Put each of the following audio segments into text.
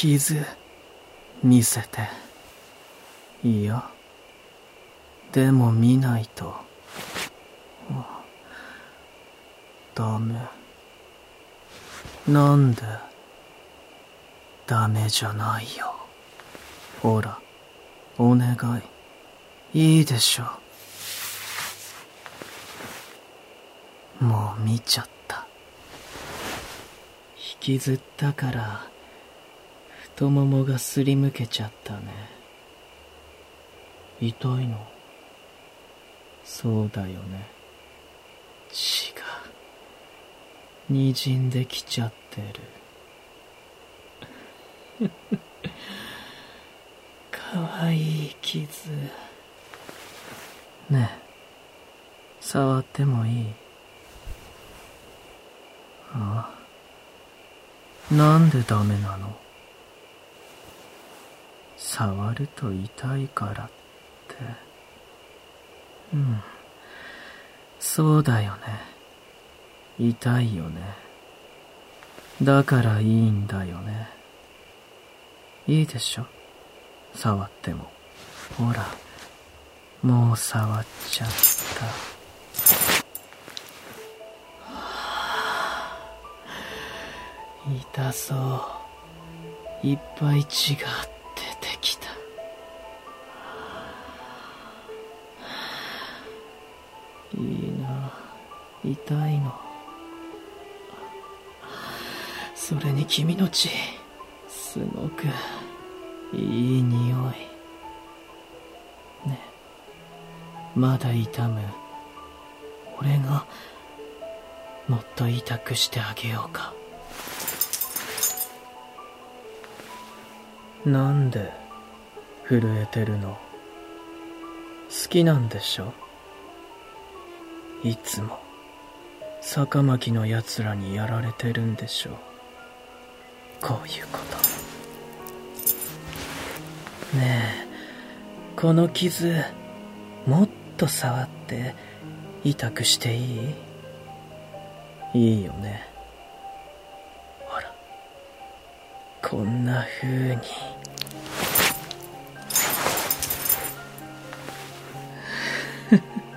傷見せて。いや。でも見ないと。ダメ。なんでダメじゃないよ。ほらお願い。いいでしょ。うもう見ちゃった。引きずったから。太ももがすりむけちゃったね。痛いの？そうだよね。血が滲んできちゃってる。かわいい傷。ねえ。触ってもいい？ああ。なんでダメなの？触ると痛いからって。うん。そうだよね。痛いよね。だからいいんだよね。いいでしょ。触っても。ほら。もう触っちゃった。痛そう。いっぱい血が出いいな。痛いの。それに君の血。すごくいい匂い。ね。まだ痛む。俺がもっと痛くしてあげようか。なんで震えてるの？好きなんでしょ？いつも坂巻の奴らにやられてるんでしょう。こういうこと。ねえこの傷もっと触って痛くしていい？いいよね。ほらこんな風に。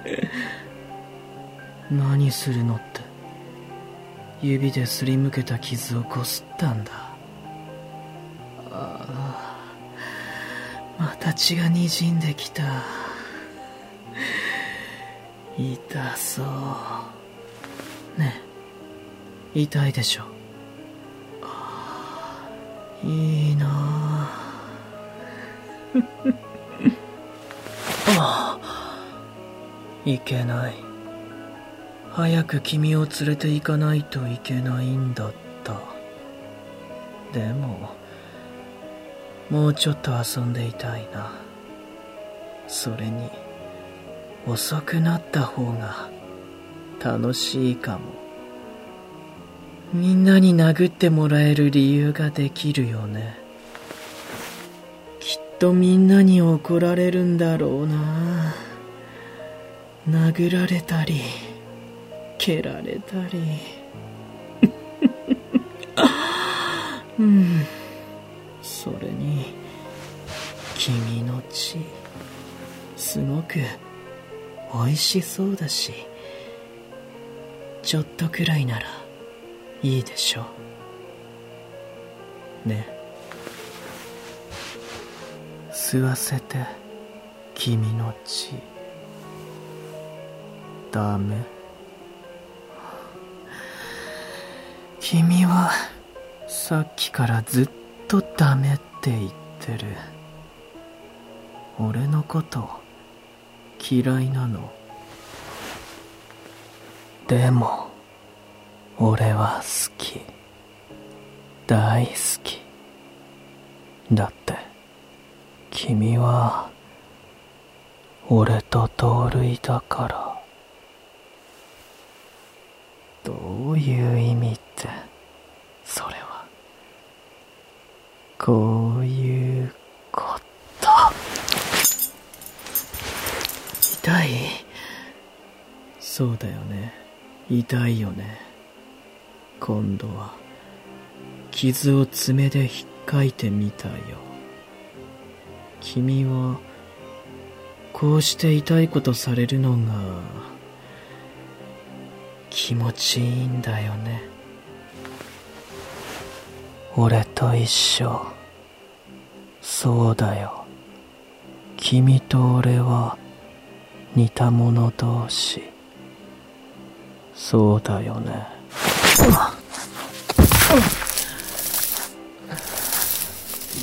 何するのって。指ですりむけた傷をこすったんだ。ああまた血がにじんできた。痛そう。ねえ痛いでしょ。あいいなあ あいけない。早く君を連れて行かないといけないんだった。でももうちょっと遊んでいたいな。それに遅くなった方が楽しいかも。みんなに殴ってもらえる理由ができるよね。きっとみんなに怒られるんだろうな。殴られたり。蹴られたり。うんそれに君の血すごく美味しそうだしちょっとくらいならいいでしょう。ね。吸わせて君の血。ダメ。君はさっきからずっとダメって言ってる。俺のこと嫌いなの？でも俺は好き。大好き。だって君は俺と同類だから。どういう意味？ってそれはこういうこと。痛い？そうだよね。痛いよね。今度は傷を爪で引っ書いてみたよ。君はこうして痛いことされるのが気持ちいいんだよね。俺と一緒。そうだよ。君と俺は似た者同士。そうだよね。び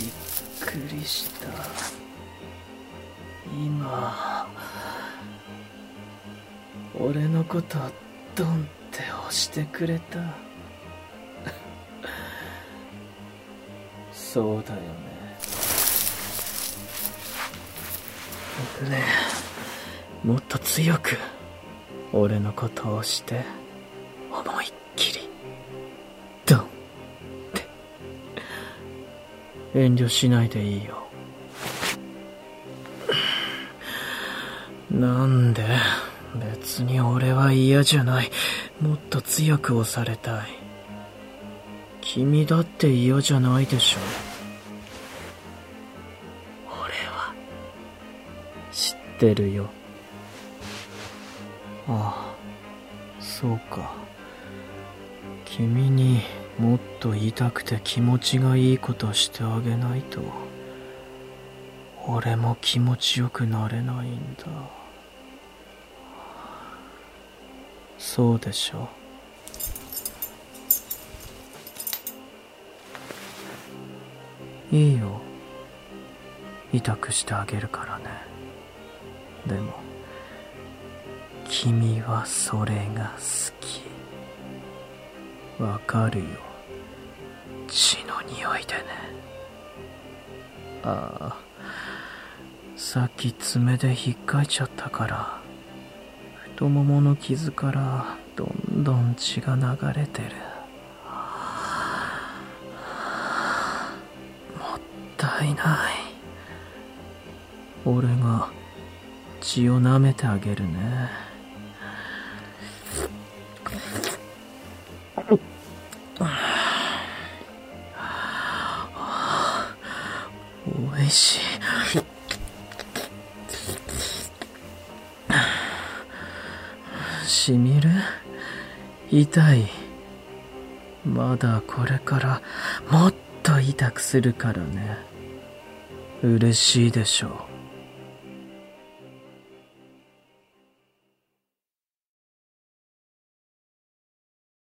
っくりした。今俺のことドンって押してくれた。そうだよね。ねえもっと強く俺のことをして思いっきりドンって遠慮しないでいいよ。なんで別に俺は嫌じゃない。もっと強く押されたい。君だって嫌じゃないでしょ。ってるよ。ああそうか。君にもっと痛くて気持ちがいいことしてあげないと俺も気持ちよくなれないんだ。そうでしょいいよ。痛くしてあげるからね。でも君はそれが好き。わかるよ。血の匂いでね。ああ。さっき爪で引っかいちゃったから太ももの傷からどんどん血が流れてる。もったいない。俺が血を舐めてあげるね。おいしい。しみる？痛い。まだこれからもっと痛くするからね。嬉しいでしょう。